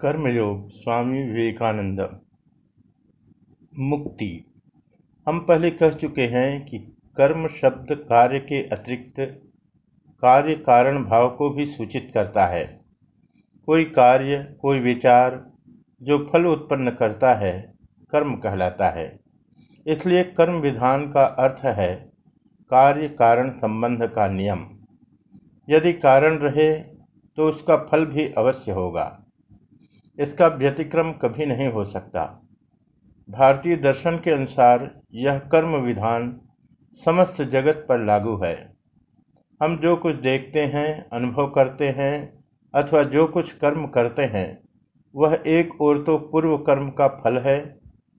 कर्मयोग स्वामी विवेकानंद। मुक्ति। हम पहले कह चुके हैं कि कर्म शब्द कार्य के अतिरिक्त कार्य कारण भाव को भी सूचित करता है। कोई कार्य, कोई विचार जो फल उत्पन्न करता है, कर्म कहलाता है। इसलिए कर्म विधान का अर्थ है कार्य कारण संबंध का नियम। यदि कारण रहे तो उसका फल भी अवश्य होगा। इसका व्यतिक्रम कभी नहीं हो सकता। भारतीय दर्शन के अनुसार यह कर्म विधान समस्त जगत पर लागू है। हम जो कुछ देखते हैं, अनुभव करते हैं, अथवा जो कुछ कर्म करते हैं, वह एक ओर तो पूर्व कर्म का फल है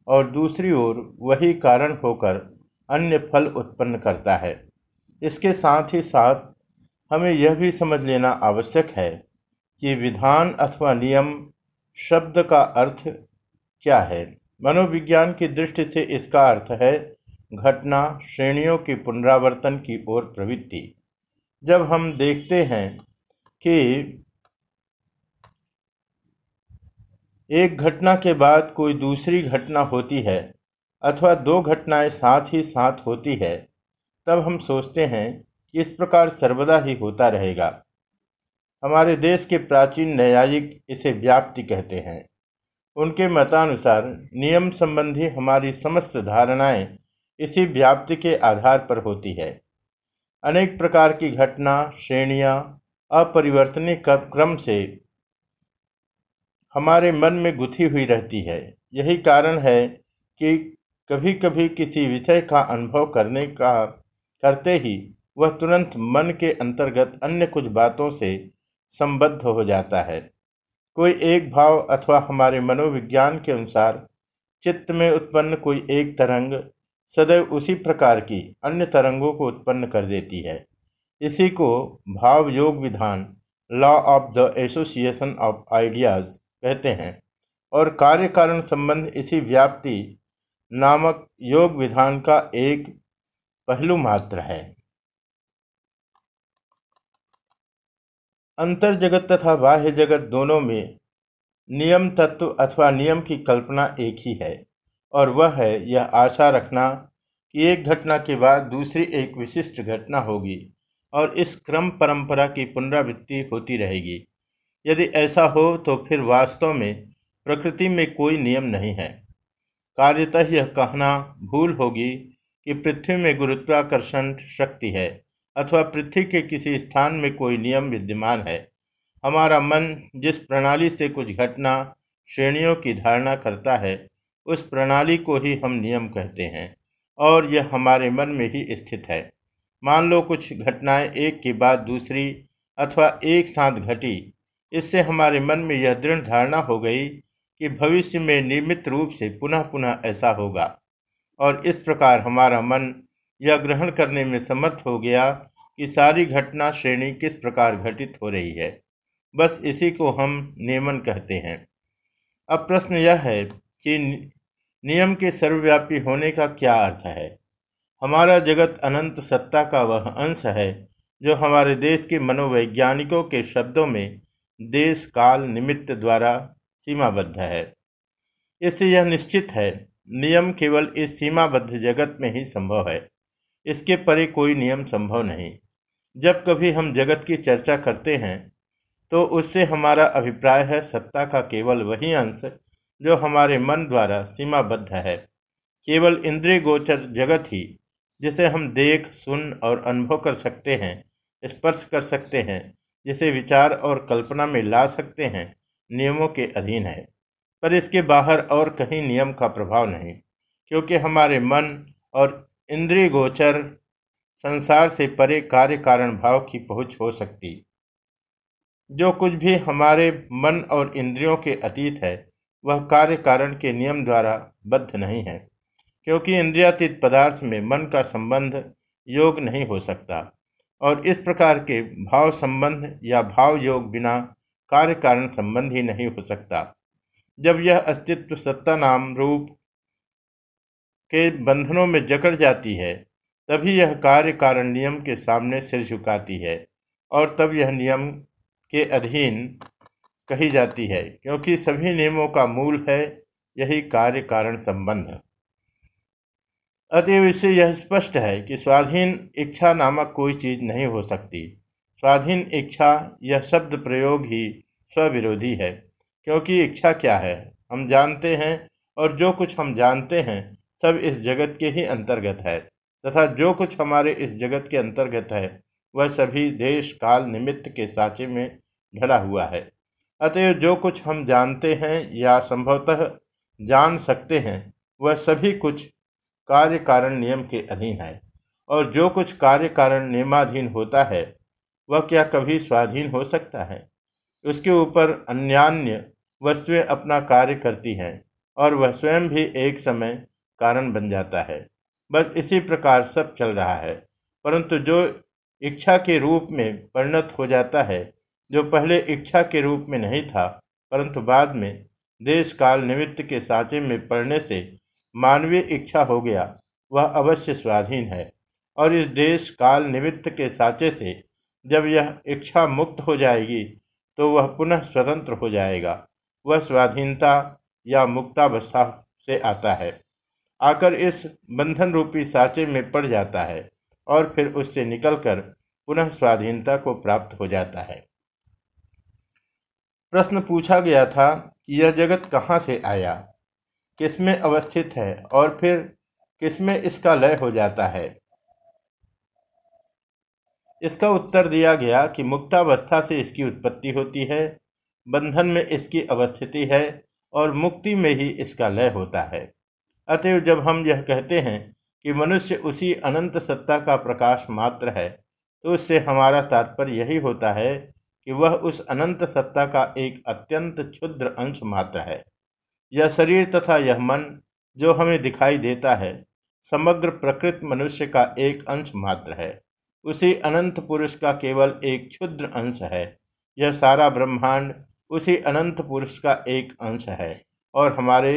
और दूसरी ओर वही कारण होकर अन्य फल उत्पन्न करता है। इसके साथ ही साथ हमें यह भी समझ लेना आवश्यक है कि विधान अथवा नियम शब्द का अर्थ क्या है? मनोविज्ञान की दृष्टि से इसका अर्थ है घटना, श्रेणियों की पुनरावर्तन की ओर प्रवृत्ति। जब हम देखते हैं कि एक घटना के बाद कोई दूसरी घटना होती है अथवा दो घटनाएँ साथ ही साथ होती है, तब हम सोचते हैं इस प्रकार सर्वदा ही होता रहेगा। हमारे देश के प्राचीन न्यायिक इसे व्याप्ति कहते हैं। उनके मतानुसार नियम संबंधी हमारी समस्त धारणाएँ इसी व्याप्ति के आधार पर होती है। अनेक प्रकार की घटना, श्रेणियाँ, अपरिवर्तनीय क्रम से हमारे मन में गुथी हुई रहती है। यही कारण है कि कभी कभी किसी विषय का अनुभव करने का, करते ही वह तुरंत मन के अंतर्गत अन्य कुछ बातों से संबद्ध हो जाता है। कोई एक भाव अथवा हमारे मनोविज्ञान के अनुसार चित्त में उत्पन्न कोई एक तरंग सदैव उसी प्रकार की अन्य तरंगों को उत्पन्न कर देती है। इसी को भाव योग विधान law of the association of ideas कहते हैं और कार्य कारण संबंध इसी व्याप्ति नामक योग विधान का एक पहलू मात्र है। अंतर जगत तथा बाह्य जगत दोनों में नियम तत्व अथवा नियम की कल्पना एक ही है, और वह है यह आशा रखना कि एक घटना के बाद दूसरी एक विशिष्ट घटना होगी, और इस क्रम परंपरा की पुनरावृत्ति होती रहेगी। यदि ऐसा हो तो फिर वास्तव में प्रकृति में कोई नियम नहीं है। कार्यतः यह कहना भूल होगी कि पृथ्वी में गुरुत्वाकर्षण शक्ति है। अथवा पृथ्वी के किसी स्थान में कोई नियम विद्यमान है। हमारा मन जिस प्रणाली से कुछ घटना, श्रेणियों की धारणा करता है, उस प्रणाली को ही हम नियम कहते हैं, और यह हमारे मन में ही स्थित है। मान लो कुछ घटनाएँ एक के बाद दूसरी अथवा एक साथ घटी, इससे हमारे मन में यह दृढ़ धारणा हो गई कि भविष्य में नियमित रूप से पुनः पुनः ऐसा होगा, और इस प्रकार हमारा मन यह ग्रहण करने में समर्थ हो गया कि सारी घटना श्रेणी किस प्रकार घटित हो रही है। बस इसी को हम नियमन कहते हैं। अब प्रश्न यह है कि नियम के सर्वव्यापी होने का क्या अर्थ है? हमारा जगत अनंत सत्ता का वह अंश है जो हमारे देश के मनोवैज्ञानिकों के शब्दों में देश काल निमित्त द्वारा सीमाबद्ध है। इससे यह निश्चित है, नियम केवल इस सीमाबद्ध जगत में ही संभव है। इसके परे कोई नियम संभव नहीं। जब कभी हम जगत की चर्चा करते हैं तो उससे हमारा अभिप्राय है, सत्ता का केवल वही अंश जो हमारे मन द्वारा सीमाबद्ध है। केवल इंद्रिय गोचर जगत ही, जिसे हम देख, सुन और अनुभव कर सकते हैं, स्पर्श कर सकते हैं, जिसे विचार और कल्पना में ला सकते हैं, नियमों के अधीन है। पर इसके बाहर और कहीं नियम का प्रभाव नहीं, क्योंकि हमारे मन और इंद्रिय गोचर संसार से परे कार्य कारण भाव की पहुँच हो सकती। जो कुछ भी हमारे मन और इंद्रियों के अतीत है, वह कार्य कारण के नियम द्वारा बद्ध नहीं है, क्योंकि इंद्रियातीत पदार्थ में मन का संबंध योग नहीं हो सकता, और इस प्रकार के भाव संबंध या भाव योग बिना कार्य कारण संबंध ही नहीं हो सकता। जब यह अस्तित्व सत्ता नाम रूप के बंधनों में जकड़ जाती है, तभी यह कार्य कारण नियम के सामने सिर झुकाती है और तब यह नियम के अधीन कही जाती है, क्योंकि सभी नियमों का मूल है यही कार्य कारण संबंध। अतएव इससे यह स्पष्ट है कि स्वाधीन इच्छा नामक कोई चीज़ नहीं हो सकती। स्वाधीन इच्छा यह शब्द प्रयोग ही स्वविरोधी है, क्योंकि इच्छा क्या है? हम जानते हैं और जो कुछ हम जानते हैं सब इस जगत के ही अंतर्गत है, तथा जो कुछ हमारे इस जगत के अंतर्गत है, वह सभी देश काल निमित्त के साँचे में ढला हुआ है। अतएव जो कुछ हम जानते हैं या संभवतः जान सकते हैं, वह सभी कुछ कार्य कारण नियम के अधीन है, और जो कुछ कार्य कारण नियमाधीन होता है, वह क्या कभी स्वाधीन हो सकता है? उसके ऊपर अन्यान्य वस्तुएँ अपना कार्य करती हैं, और वह स्वयं भी एक समय कारण बन जाता है। बस इसी प्रकार सब चल रहा है। परंतु जो इच्छा के रूप में परिणत हो जाता है, जो पहले इच्छा के रूप में नहीं था, परंतु बाद में देश काल निमित्त के साँचे में पड़ने से मानवीय इच्छा हो गया, वह अवश्य स्वाधीन है। और इस देश काल निमित्त के साँचे से जब यह इच्छा मुक्त हो जाएगी तो वह पुनः स्वतंत्र हो जाएगा। वह स्वाधीनता या मुक्तावस्था से आता है। आकर इस बंधन रूपी साँचे में पड़ जाता है और फिर उससे निकलकर पुनः स्वाधीनता को प्राप्त हो जाता है। प्रश्न पूछा गया था कि यह जगत कहाँ से आया? किसमें अवस्थित है और फिर किसमें इसका लय हो जाता है? इसका उत्तर दिया गया कि मुक्तावस्था से इसकी उत्पत्ति होती है, बंधन में इसकी अवस्थिति है और मुक्ति में ही इसका लय होता है। अतएव जब हम यह कहते हैं कि मनुष्य उसी अनंत सत्ता का प्रकाश मात्र है तो उससे हमारा तात्पर्य यही होता है कि वह उस अनंत सत्ता का एक अत्यंत क्षुद्र अंश मात्र है। यह शरीर तथा यह मन जो हमें दिखाई देता है, समग्र प्रकृत मनुष्य का एक अंश मात्र है। उसी अनंत पुरुष का केवल एक क्षुद्र अंश है। यह सारा ब्रह्मांड उसी अनंत पुरुष का एक अंश है और हमारे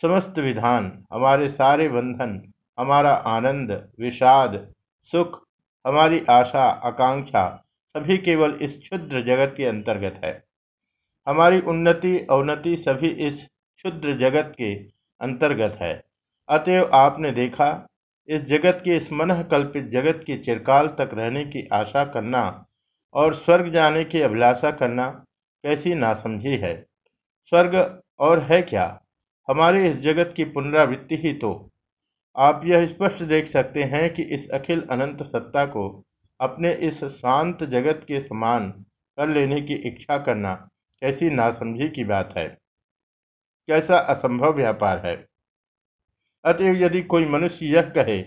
समस्त विधान, हमारे सारे बंधन, हमारा आनंद, विषाद, सुख, हमारी आशा, आकांक्षा, सभी केवल इस क्षुद्र जगत के अंतर्गत है। हमारी उन्नति, अवनति सभी इस क्षुद्र जगत के अंतर्गत है। अतएव आपने देखा, इस जगत के इस मन कल्पित जगत के चिरकाल तक रहने की आशा करना और स्वर्ग जाने की अभिलाषा करना कैसी नासमझी है। स्वर्ग और है क्या? हमारे इस जगत की पुनरावृत्ति ही तो। आप यह स्पष्ट देख सकते हैं कि इस अखिल अनंत सत्ता को अपने इस शांत जगत के समान कर लेने की इच्छा करना कैसी नासमझी की बात है। कैसा असंभव व्यापार है। अतएव यदि कोई मनुष्य यह कहे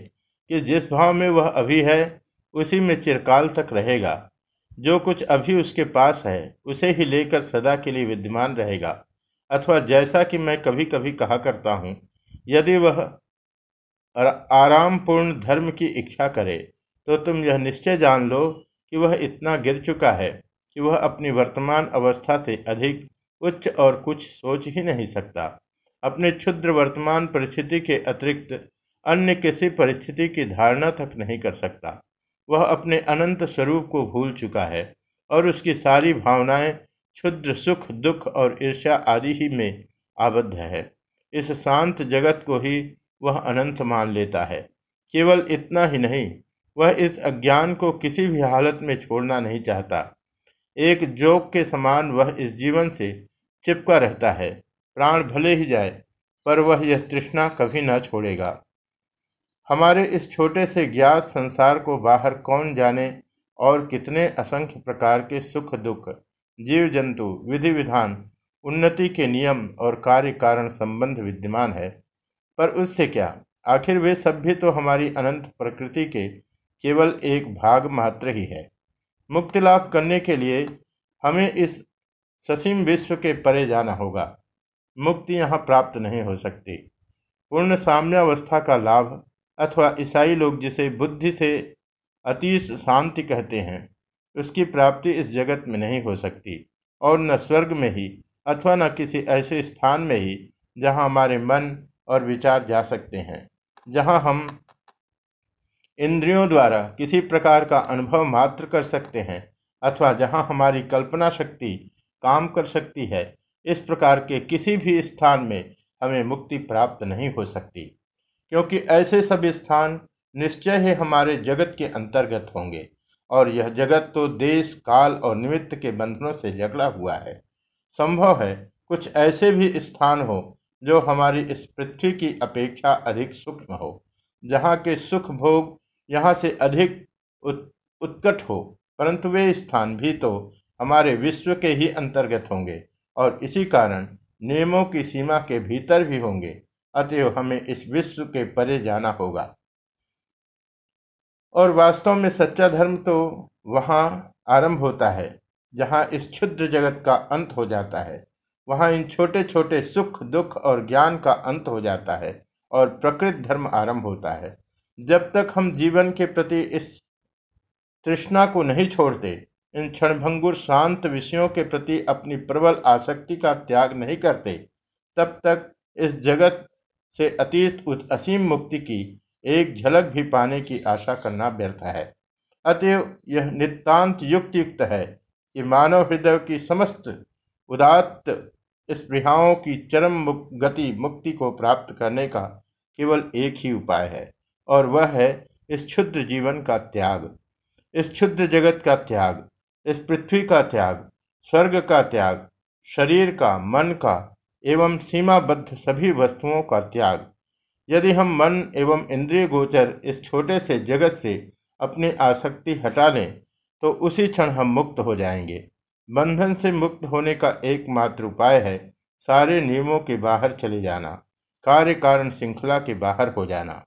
कि जिस भाव में वह अभी है, उसी में चिरकाल तक रहेगा। जो कुछ अभी उसके पास है, उसे ही लेकर सदा के लिए विद्यमान रहेगा। अथवा जैसा कि मैं कभी कभी कहा करता हूँ, यदि वह आरामपूर्ण धर्म की इच्छा करे तो तुम यह निश्चय जान लो कि वह इतना गिर चुका है कि वह अपनी वर्तमान अवस्था से अधिक उच्च और कुछ सोच ही नहीं सकता। अपने क्षुद्र वर्तमान परिस्थिति के अतिरिक्त अन्य किसी परिस्थिति की धारणा तक नहीं कर सकता। वह अपने अनंत स्वरूप को भूल चुका है और उसकी सारी भावनाएँ क्षुद्र सुख, दुख और ईर्ष्या आदि ही में आबद्ध है। इस शांत जगत को ही वह अनंत मान लेता है। केवल इतना ही नहीं, वह इस अज्ञान को किसी भी हालत में छोड़ना नहीं चाहता। एक जोक के समान वह इस जीवन से चिपका रहता है। प्राण भले ही जाए, पर वह यह तृष्णा कभी न छोड़ेगा। हमारे इस छोटे से ज्ञात संसार को बाहर कौन जाने और कितने असंख्य प्रकार के सुख, दुख जीव जंतु विधि विधान उन्नति के नियम और कार्य कारण संबंध विद्यमान है। पर उससे क्या? आखिर वे सब भी तो हमारी अनंत प्रकृति के केवल एक भाग मात्र ही है। मुक्ति लाभ करने के लिए हमें इस ससीम विश्व के परे जाना होगा। मुक्ति यहाँ प्राप्त नहीं हो सकती। पूर्ण साम्यावस्था का लाभ अथवा ईसाई लोग जिसे बुद्धि से अतीश शांति कहते हैं उसकी प्राप्ति इस जगत में नहीं हो सकती, और न स्वर्ग में ही, अथवा न किसी ऐसे स्थान में ही, जहाँ हमारे मन और विचार जा सकते हैं, जहाँ हम इंद्रियों द्वारा किसी प्रकार का अनुभव मात्र कर सकते हैं, अथवा जहाँ हमारी कल्पना शक्ति काम कर सकती है, इस प्रकार के किसी भी स्थान में हमें मुक्ति प्राप्त नहीं हो सकती, क्योंकि ऐसे सब स्थान निश्चय ही हमारे जगत के अंतर्गत होंगे। और यह जगत तो देश काल और निमित्त के बंधनों से जगला हुआ है। संभव है कुछ ऐसे भी स्थान हो जो हमारी इस पृथ्वी की अपेक्षा अधिक सूक्ष्म हो जहाँ के सुख भोग यहाँ से अधिक उत, उत्कट हो। परंतु वे स्थान भी तो हमारे विश्व के ही अंतर्गत होंगे और इसी कारण नियमों की सीमा के भीतर भी होंगे। अतएव हमें इस विश्व के परे जाना होगा। और वास्तव में सच्चा धर्म तो वहाँ आरंभ होता है, जहाँ इस क्षुद्र जगत का अंत हो जाता है। वहाँ इन छोटे छोटे सुख, दुख और ज्ञान का अंत हो जाता है और प्रकृत धर्म आरंभ होता है। जब तक हम जीवन के प्रति इस तृष्णा को नहीं छोड़ते, इन क्षणभंगुर शांत विषयों के प्रति अपनी प्रबल आसक्ति का त्याग नहीं करते, तब तक इस जगत से अतीत असीम मुक्ति की एक झलक भी पाने की आशा करना व्यर्थ है। अतएव यह नितांत युक्त युक्त है कि मानव हृदय की समस्त उदात्त स्पृहाओं की चरम गति मुक्ति को प्राप्त करने का केवल एक ही उपाय है, और वह है इस क्षुद्र जीवन का त्याग, इस क्षुद्र जगत का त्याग, इस पृथ्वी का त्याग, स्वर्ग का त्याग, शरीर का, मन का, एवं सीमाबद्ध सभी वस्तुओं का त्याग। यदि हम मन एवं इंद्रिय गोचर इस छोटे से जगत से अपनी आसक्ति हटा लें तो उसी क्षण हम मुक्त हो जाएँगे। बंधन से मुक्त होने का एकमात्र उपाय है सारे नियमों के बाहर चले जाना, कार्य कारण श्रृंखला के बाहर हो जाना।